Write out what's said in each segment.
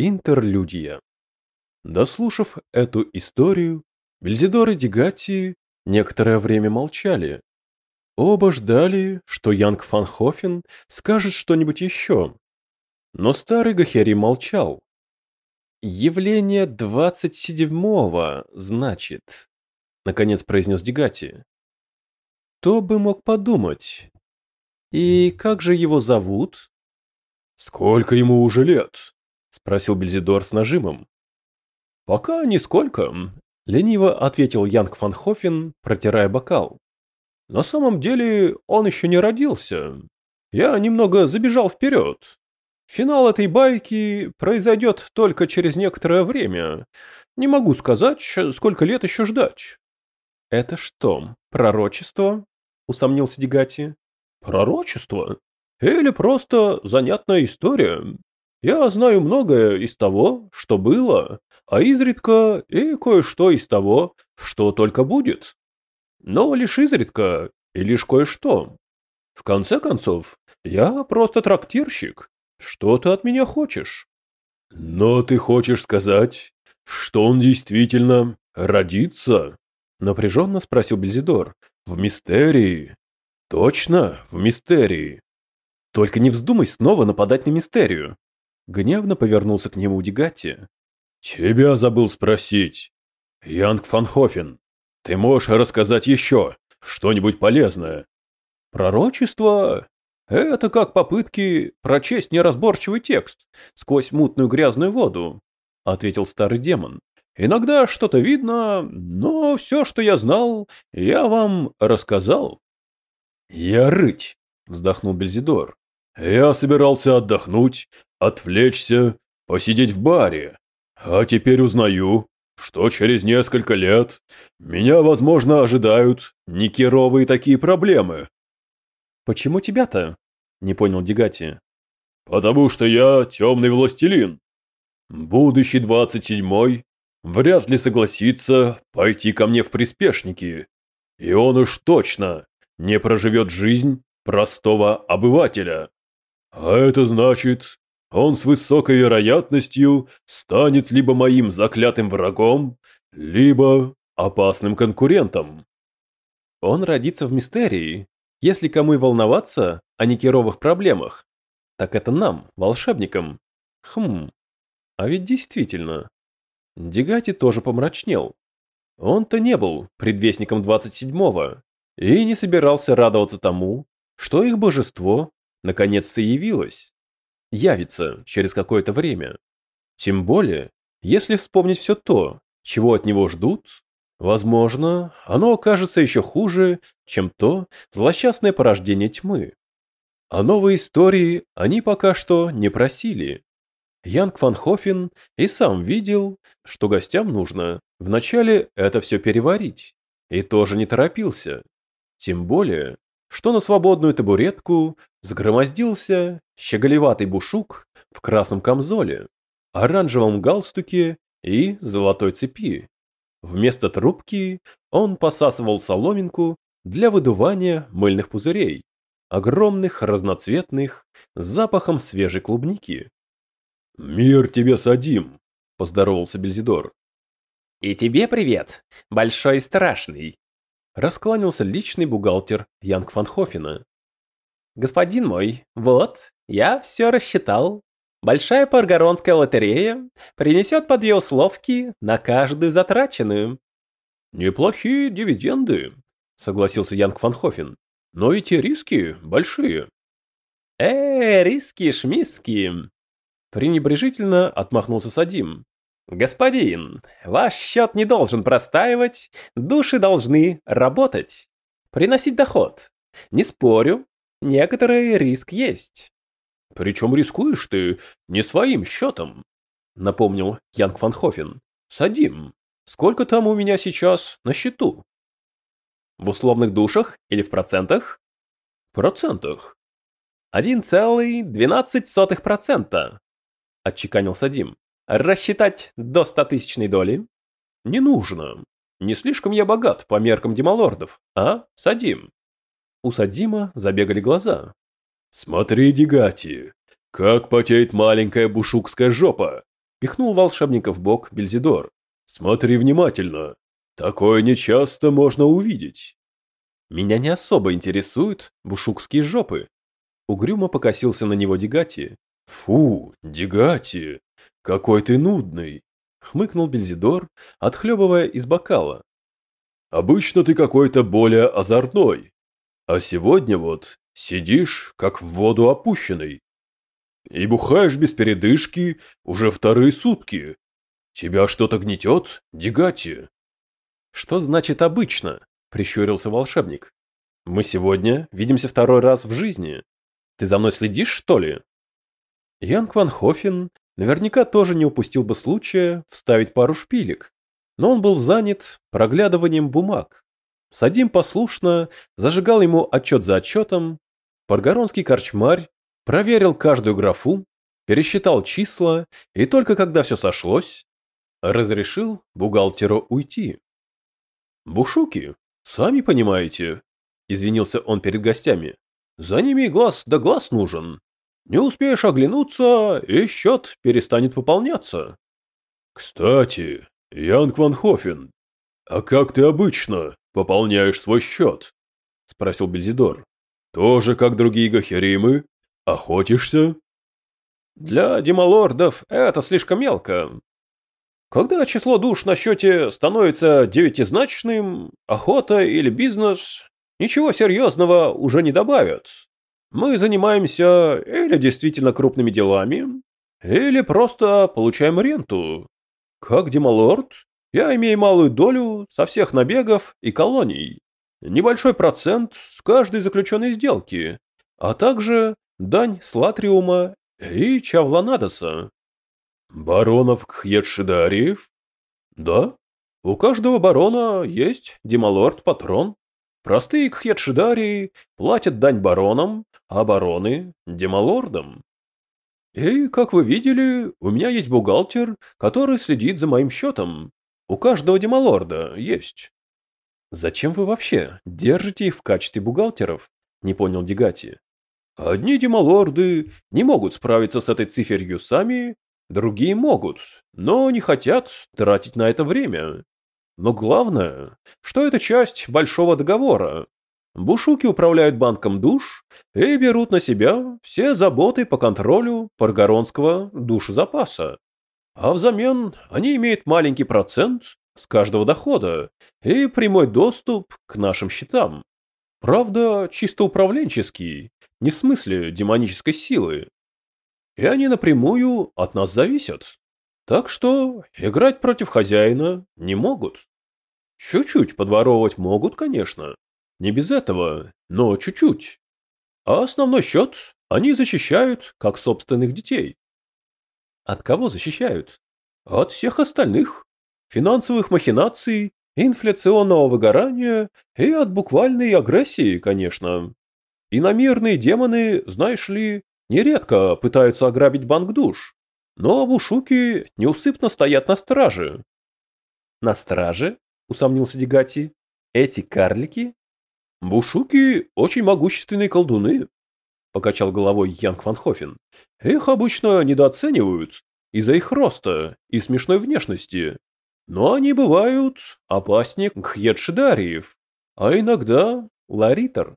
Интерлюдия. Дослушав эту историю, Бельзидор и Дегати некоторое время молчали. Оба ждали, что Янг Фанхофен скажет что-нибудь еще. Но старый Гахери молчал. «Явление двадцать седьмого, значит», — наконец произнес Дегати. «Кто бы мог подумать? И как же его зовут?» «Сколько ему уже лет?» — спросил Бельзидор с нажимом. «Пока нисколько», — лениво ответил Янг Фанхофен, протирая бокал. «На самом деле он еще не родился. Я немного забежал вперед. Финал этой байки произойдет только через некоторое время. Не могу сказать, сколько лет еще ждать. Это что, пророчество? Усомнился Дегати. Пророчество? Или просто занятная история? Я знаю многое из того, что было, а изредка и кое-что из того, что только будет. Но лишь изредка и лишь кое-что. В конце концов, я просто трактирщик, что ты от меня хочешь? Но ты хочешь сказать, что он действительно родится? Напряженно спросил Бельзидор. В мистерии. Точно, в мистерии. Только не вздумай снова нападать на мистерию. Гневно повернулся к нему Дегатти. Тебя забыл спросить. Янг Фанхофен, ты можешь рассказать еще что-нибудь полезное? Пророчество это как попытки прочесть неразборчивый текст сквозь мутную грязную воду, ответил старый демон. Иногда что-то видно, но все, что я знал, я вам рассказал. Я рыть, вздохнул Бельзидор. Я собирался отдохнуть, отвлечься, посидеть в баре. А теперь узнаю, что через несколько лет меня, возможно, ожидают никеровые такие проблемы. «Почему тебя-то?» — не понял Дегати. «Потому что я темный властелин. Будущий двадцать седьмой вряд ли согласится пойти ко мне в приспешники. И он уж точно не проживет жизнь простого обывателя. А это значит, он с высокой вероятностью станет либо моим заклятым врагом, либо опасным конкурентом. Он родится в мистерии, если кому и волноваться о никеровых проблемах, так это нам, волшебникам. Хм, а ведь действительно. Дегати тоже помрачнел. Он-то не был предвестником 27-го и не собирался радоваться тому, что их божество наконец-то явилось. Явится через какое-то время. Тем более, если вспомнить все то, чего от него ждут, Возможно, оно окажется еще хуже, чем то злосчастное порождение тьмы. А новой истории они пока что не просили. Янг Ван Хофен и сам видел, что гостям нужно вначале это все переварить, и тоже не торопился. Тем более, что на свободную табуретку загромоздился щеголеватый бушук в красном камзоле, оранжевом галстуке и золотой цепи. Вместо трубки он посасывал соломинку для выдувания мыльных пузырей, огромных, разноцветных, с запахом свежей клубники. «Мир тебе садим!» – поздоровался Бельзидор. «И тебе привет, большой страшный!» – раскланялся личный бухгалтер Янг Фанхофена. «Господин мой, вот, я все рассчитал. Большая паргоронская лотерея принесет по две условки на каждую затраченную. Неплохие дивиденды, согласился Янг Фанхофен. Но и те риски большие. Э, риски шмиски. Пренебрежительно отмахнулся Садим. Господин, ваш счет не должен простаивать, души должны работать, приносить доход. Не спорю, некоторый риск есть. Причем рискуешь ты не своим счетом, напомнил Янг Фанхофен. Садим. Сколько там у меня сейчас на счету? В условных душах или в процентах? В процентах. 1,12%, отчеканил Садим. Рассчитать до стотысячной доли? Не нужно. Не слишком я богат по меркам демалордов, а, Садим? У Садима забегали глаза. «Смотри, Дигати, как потеет маленькая бушукская жопа. Пихнул волшебника в бок Бельзидор. Смотри внимательно. Такое нечасто можно увидеть. Меня не особо интересуют бушукские жопы. Угрюмо покосился на него Дегати. Фу, Дегати, какой ты нудный. Хмыкнул Бельзидор, отхлебывая из бокала. Обычно ты какой-то более озорной. А сегодня вот сидишь, как в воду опущенный. И бухаешь без передышки уже вторые сутки. Тебя что-то гнетет, Дегати? Что значит обычно? Прищурился волшебник. Мы сегодня видимся второй раз в жизни. Ты за мной следишь, что ли? Янг Ван Хофен наверняка тоже не упустил бы случая вставить пару шпилек, но он был занят проглядыванием бумаг. Садим послушно зажигал ему отчет за отчетом. Паргоронский корчмарь проверил каждую графу, пересчитал числа и только когда все сошлось, разрешил бухгалтеру уйти. «Бушуки, сами понимаете», — извинился он перед гостями, — «за ними глаз да глаз нужен. Не успеешь оглянуться, и счет перестанет пополняться». «Кстати, Янг Ван Хофен, а как ты обычно пополняешь свой счет?» — спросил Бельзидор. «Тоже, как другие гахеримы, охотишься?» «Для демалордов это слишком мелко. Когда число душ на счете становится девятизначным, охота или бизнес ничего серьезного уже не добавят. Мы занимаемся или действительно крупными делами, или просто получаем ренту. Как демалорд, я имею малую долю со всех набегов и колоний. Небольшой процент с каждой заключенной сделки, а также дань Слатриума и Чавланадоса. Баронов Кхьедшидариев? Да. У каждого барона есть демалорд-патрон. Простые кхьедшидарии платят дань баронам, а бароны – демалордам. И, как вы видели, у меня есть бухгалтер, который следит за моим счетом. У каждого демалорда есть. Зачем вы вообще держите их в качестве бухгалтеров? Не понял Дегати. Одни демалорды не могут справиться с этой циферью сами, Другие могут, но не хотят тратить на это время. Но главное, что это часть большого договора. Бушуки управляют банком душ и берут на себя все заботы по контролю паргоронского душезапаса. А взамен они имеют маленький процент с каждого дохода и прямой доступ к нашим счетам. Правда, чисто управленческий, не в смысле демонической силы и они напрямую от нас зависят. Так что играть против хозяина не могут. Чуть-чуть подворовывать могут, конечно. Не без этого, но чуть-чуть. А основной счет они защищают, как собственных детей. От кого защищают? От всех остальных. Финансовых махинаций, инфляционного выгорания и от буквальной агрессии, конечно. Иномерные демоны, знаешь ли, нередко пытаются ограбить банк душ, но бушуки неусыпно стоят на страже. На страже? Усомнился Дегати. Эти карлики? Бушуки очень могущественные колдуны, покачал головой Янг Ван Хофен. Их обычно недооценивают из-за их роста и смешной внешности. Но они бывают опаснее Кхьедшидариев, а иногда Ларитер.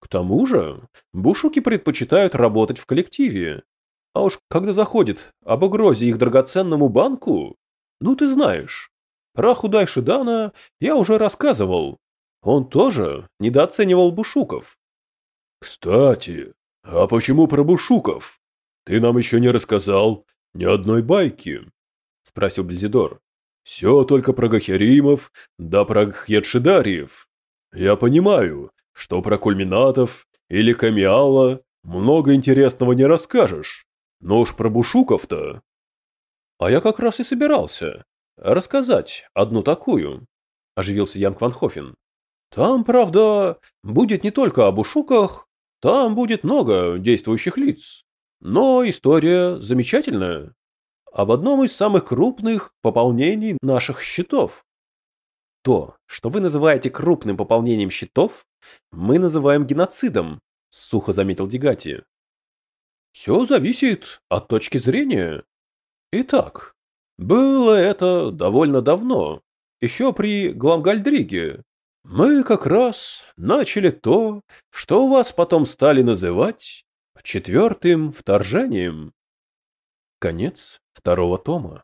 К тому же, бушуки предпочитают работать в коллективе. А уж когда заходит об угрозе их драгоценному банку, ну ты знаешь, про Худай Дана я уже рассказывал. Он тоже недооценивал бушуков. Кстати, а почему про бушуков? Ты нам еще не рассказал ни одной байки, спросил Бельзидор. Все только про Гахеримов да про Гхедшидариев. Я понимаю, что про кульминатов или камиала много интересного не расскажешь. Но уж про бушуков-то... А я как раз и собирался рассказать одну такую, оживился Ян Кванхофен. Там, правда, будет не только о бушуках, там будет много действующих лиц. Но история замечательная. Об одном из самых крупных пополнений наших счетов. То, что вы называете крупным пополнением счетов, мы называем геноцидом, сухо заметил Дегати. Все зависит от точки зрения. Итак, Было это довольно давно, еще при Гламгальдриге. Мы как раз начали то, что вас потом стали называть четвертым вторжением. Конец второго тома.